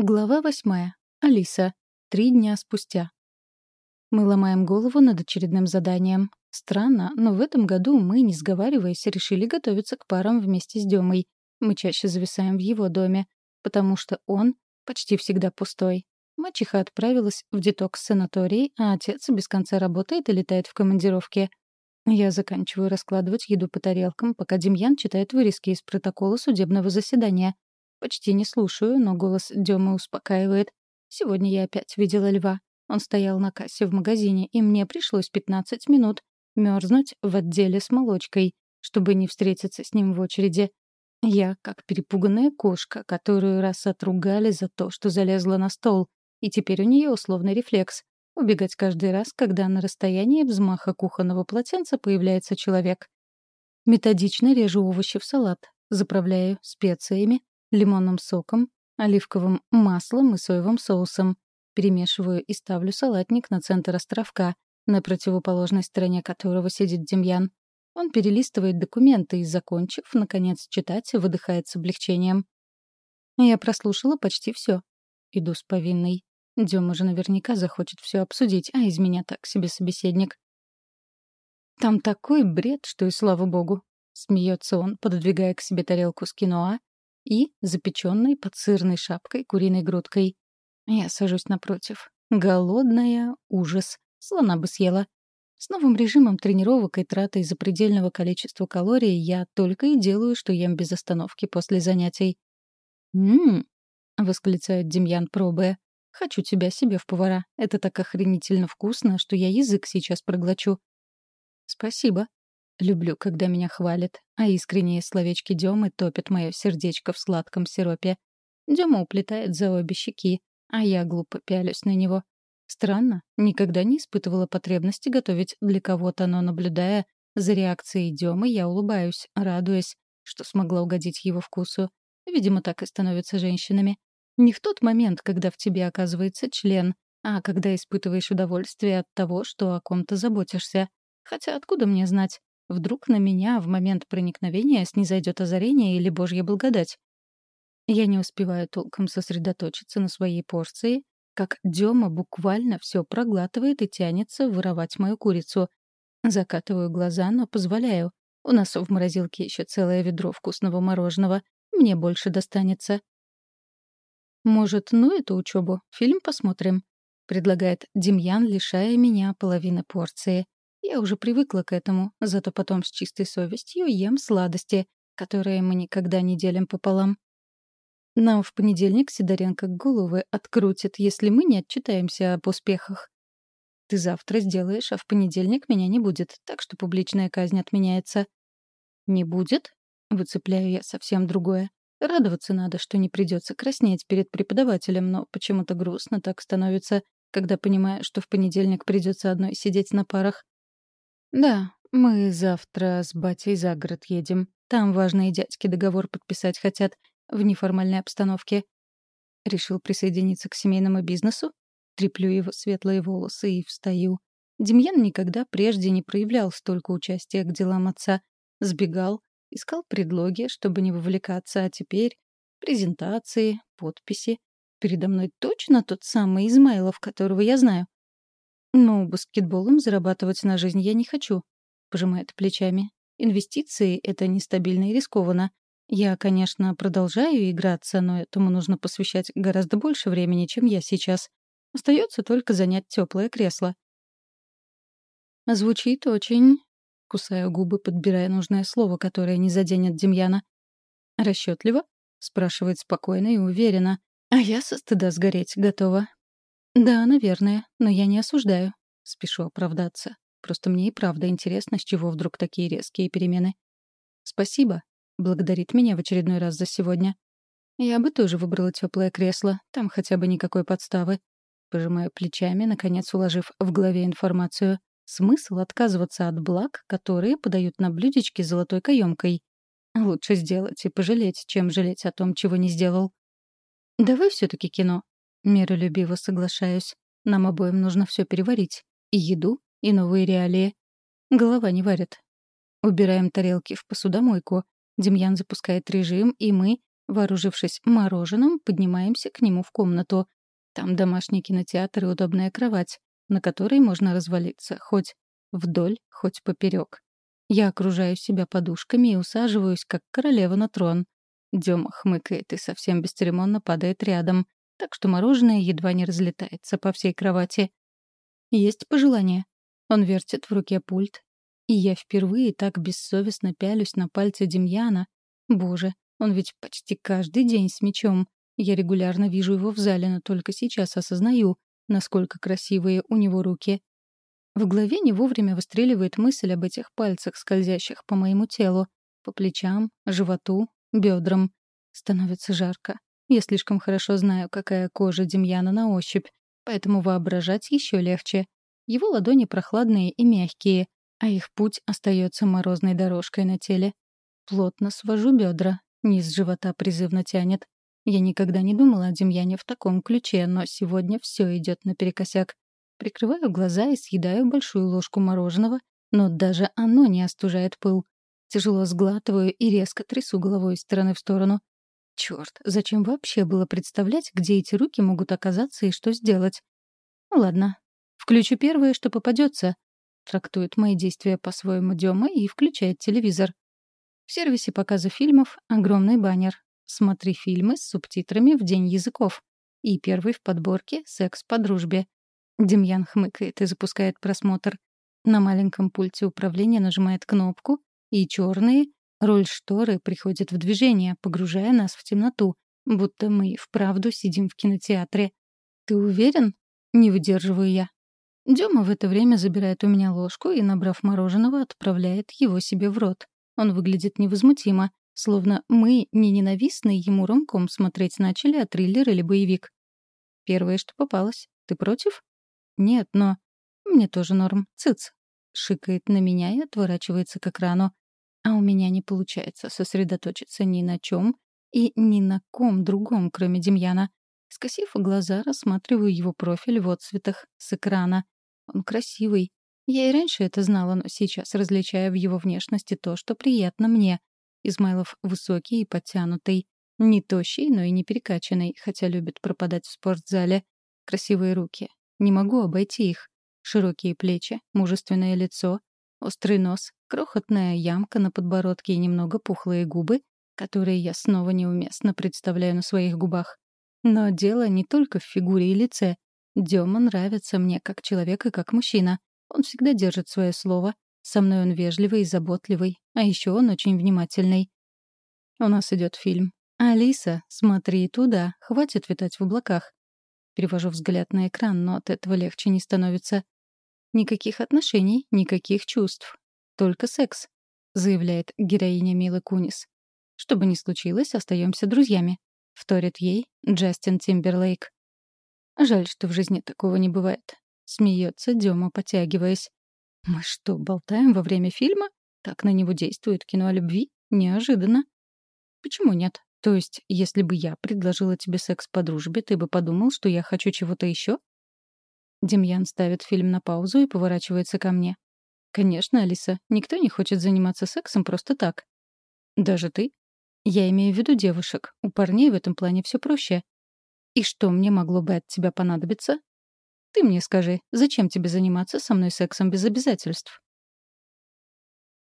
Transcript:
Глава восьмая. Алиса. Три дня спустя. Мы ломаем голову над очередным заданием. Странно, но в этом году мы, не сговариваясь, решили готовиться к парам вместе с Демой. Мы чаще зависаем в его доме, потому что он почти всегда пустой. Мачеха отправилась в детокс-санаторий, а отец без конца работает и летает в командировке. Я заканчиваю раскладывать еду по тарелкам, пока Демьян читает вырезки из протокола судебного заседания — Почти не слушаю, но голос Демы успокаивает. Сегодня я опять видела льва. Он стоял на кассе в магазине, и мне пришлось 15 минут мерзнуть в отделе с молочкой, чтобы не встретиться с ним в очереди. Я как перепуганная кошка, которую раз отругали за то, что залезла на стол, и теперь у нее условный рефлекс — убегать каждый раз, когда на расстоянии взмаха кухонного полотенца появляется человек. Методично режу овощи в салат, заправляю специями, лимонным соком, оливковым маслом и соевым соусом. Перемешиваю и ставлю салатник на центр островка, на противоположной стороне которого сидит Демьян. Он перелистывает документы и, закончив, наконец, читать, выдыхает с облегчением. Я прослушала почти все. Иду с повинной. Дема же наверняка захочет все обсудить, а из меня так себе собеседник. Там такой бред, что и слава богу. Смеется он, пододвигая к себе тарелку с киноа и запеченной под сырной шапкой куриной грудкой. Я сажусь напротив. Голодная — ужас. Слона бы съела. С новым режимом тренировок и тратой запредельного количества калорий я только и делаю, что ем без остановки после занятий. «М-м-м», восклицает Демьян, пробуя. «Хочу тебя себе в повара. Это так охренительно вкусно, что я язык сейчас проглочу». «Спасибо», Люблю, когда меня хвалят, а искренние словечки Демы топят мое сердечко в сладком сиропе. Дема уплетает за обе щеки, а я глупо пялюсь на него. Странно, никогда не испытывала потребности готовить для кого-то, но, наблюдая за реакцией Демы, я улыбаюсь, радуясь, что смогла угодить его вкусу. Видимо, так и становятся женщинами. Не в тот момент, когда в тебе оказывается член, а когда испытываешь удовольствие от того, что о ком-то заботишься. Хотя откуда мне знать? Вдруг на меня в момент проникновения снизойдет озарение или божья благодать. Я не успеваю толком сосредоточиться на своей порции, как Дема буквально все проглатывает и тянется воровать мою курицу. Закатываю глаза, но позволяю. У нас в морозилке еще целое ведро вкусного мороженого. Мне больше достанется. «Может, ну эту учебу? Фильм посмотрим?» — предлагает Демьян, лишая меня половины порции. Я уже привыкла к этому, зато потом с чистой совестью ем сладости, которые мы никогда не делим пополам. Нам в понедельник Сидоренко головы открутит, если мы не отчитаемся об успехах. Ты завтра сделаешь, а в понедельник меня не будет, так что публичная казнь отменяется. Не будет? Выцепляю я совсем другое. Радоваться надо, что не придется краснеть перед преподавателем, но почему-то грустно так становится, когда понимаю, что в понедельник придется одной сидеть на парах. «Да, мы завтра с батей за город едем. Там важные дядьки договор подписать хотят в неформальной обстановке. Решил присоединиться к семейному бизнесу? Треплю его светлые волосы и встаю. Демьян никогда прежде не проявлял столько участия к делам отца. Сбегал, искал предлоги, чтобы не вовлекаться, а теперь презентации, подписи. Передо мной точно тот самый Измайлов, которого я знаю. «Ну, баскетболом зарабатывать на жизнь я не хочу», — пожимает плечами. «Инвестиции — это нестабильно и рискованно. Я, конечно, продолжаю играться, но этому нужно посвящать гораздо больше времени, чем я сейчас. Остается только занять теплое кресло». Звучит очень... Кусаю губы, подбирая нужное слово, которое не заденет Демьяна. «Расчетливо?» — спрашивает спокойно и уверенно. А я со стыда сгореть готова. «Да, наверное, но я не осуждаю». Спешу оправдаться. Просто мне и правда интересно, с чего вдруг такие резкие перемены. «Спасибо», — благодарит меня в очередной раз за сегодня. «Я бы тоже выбрала теплое кресло, там хотя бы никакой подставы». Пожимаю плечами, наконец уложив в голове информацию. Смысл отказываться от благ, которые подают на блюдечке золотой каемкой. Лучше сделать и пожалеть, чем жалеть о том, чего не сделал. «Давай все таки кино», Миролюбиво соглашаюсь. Нам обоим нужно все переварить. И еду, и новые реалии. Голова не варит. Убираем тарелки в посудомойку. Демьян запускает режим, и мы Вооружившись мороженым, поднимаемся к нему в комнату. Там домашний кинотеатр и удобная кровать, на которой можно развалиться хоть вдоль, хоть поперек. Я окружаю себя подушками и усаживаюсь, как королева на трон. Дема хмыкает и совсем бесцеремонно падает рядом, так что мороженое едва не разлетается по всей кровати. Есть пожелание. Он вертит в руке пульт, и я впервые так бессовестно пялюсь на пальцы Демьяна. Боже, он ведь почти каждый день с мечом. Я регулярно вижу его в зале, но только сейчас осознаю, насколько красивые у него руки. В голове не вовремя выстреливает мысль об этих пальцах, скользящих по моему телу, по плечам, животу, бедрам. Становится жарко. Я слишком хорошо знаю, какая кожа Демьяна на ощупь, поэтому воображать еще легче. Его ладони прохладные и мягкие, а их путь остается морозной дорожкой на теле. Плотно свожу бедра, низ живота призывно тянет. Я никогда не думала о Демьяне в таком ключе, но сегодня все идет наперекосяк. Прикрываю глаза и съедаю большую ложку мороженого, но даже оно не остужает пыл. Тяжело сглатываю и резко трясу головой из стороны в сторону. Черт, зачем вообще было представлять, где эти руки могут оказаться и что сделать? Ну ладно. Включу первое, что попадется. Трактует мои действия по-своему Дема и включает телевизор. В сервисе показа фильмов огромный баннер. Смотри фильмы с субтитрами в День языков. И первый в подборке «Секс по дружбе». Демьян хмыкает и запускает просмотр. На маленьком пульте управления нажимает кнопку, и черные роль шторы приходит в движение, погружая нас в темноту, будто мы вправду сидим в кинотеатре. «Ты уверен?» — не выдерживаю я. Дема в это время забирает у меня ложку и, набрав мороженого, отправляет его себе в рот. Он выглядит невозмутимо, словно мы не ненавистный ему ромком смотреть начали, а триллер или боевик. Первое, что попалось. Ты против? «Нет, но...» «Мне тоже норм. Цыц!» Шикает на меня и отворачивается к экрану. А у меня не получается сосредоточиться ни на чем и ни на ком другом, кроме Демьяна. Скосив глаза, рассматриваю его профиль в отцветах с экрана. Он красивый. Я и раньше это знала, но сейчас различаю в его внешности то, что приятно мне. Измайлов высокий и подтянутый. Не тощий, но и не перекачанный, хотя любит пропадать в спортзале. Красивые руки, не могу обойти их. Широкие плечи, мужественное лицо, острый нос, крохотная ямка на подбородке и немного пухлые губы, которые я снова неуместно представляю на своих губах. Но дело не только в фигуре и лице. Дема нравится мне как человек и как мужчина. Он всегда держит свое слово. Со мной он вежливый и заботливый. А еще он очень внимательный. У нас идет фильм. «Алиса, смотри туда, хватит витать в облаках. Перевожу взгляд на экран, но от этого легче не становится. «Никаких отношений, никаких чувств. Только секс», — заявляет героиня Милы Кунис. «Что бы ни случилось, остаемся друзьями», — вторит ей Джастин Тимберлейк. «Жаль, что в жизни такого не бывает», — смеется Дема, потягиваясь. «Мы что, болтаем во время фильма? Так на него действует кино о любви? Неожиданно». «Почему нет?» То есть, если бы я предложила тебе секс по дружбе, ты бы подумал, что я хочу чего-то еще? Демьян ставит фильм на паузу и поворачивается ко мне. Конечно, Алиса, никто не хочет заниматься сексом просто так. Даже ты? Я имею в виду девушек. У парней в этом плане все проще. И что мне могло бы от тебя понадобиться? Ты мне скажи, зачем тебе заниматься со мной сексом без обязательств?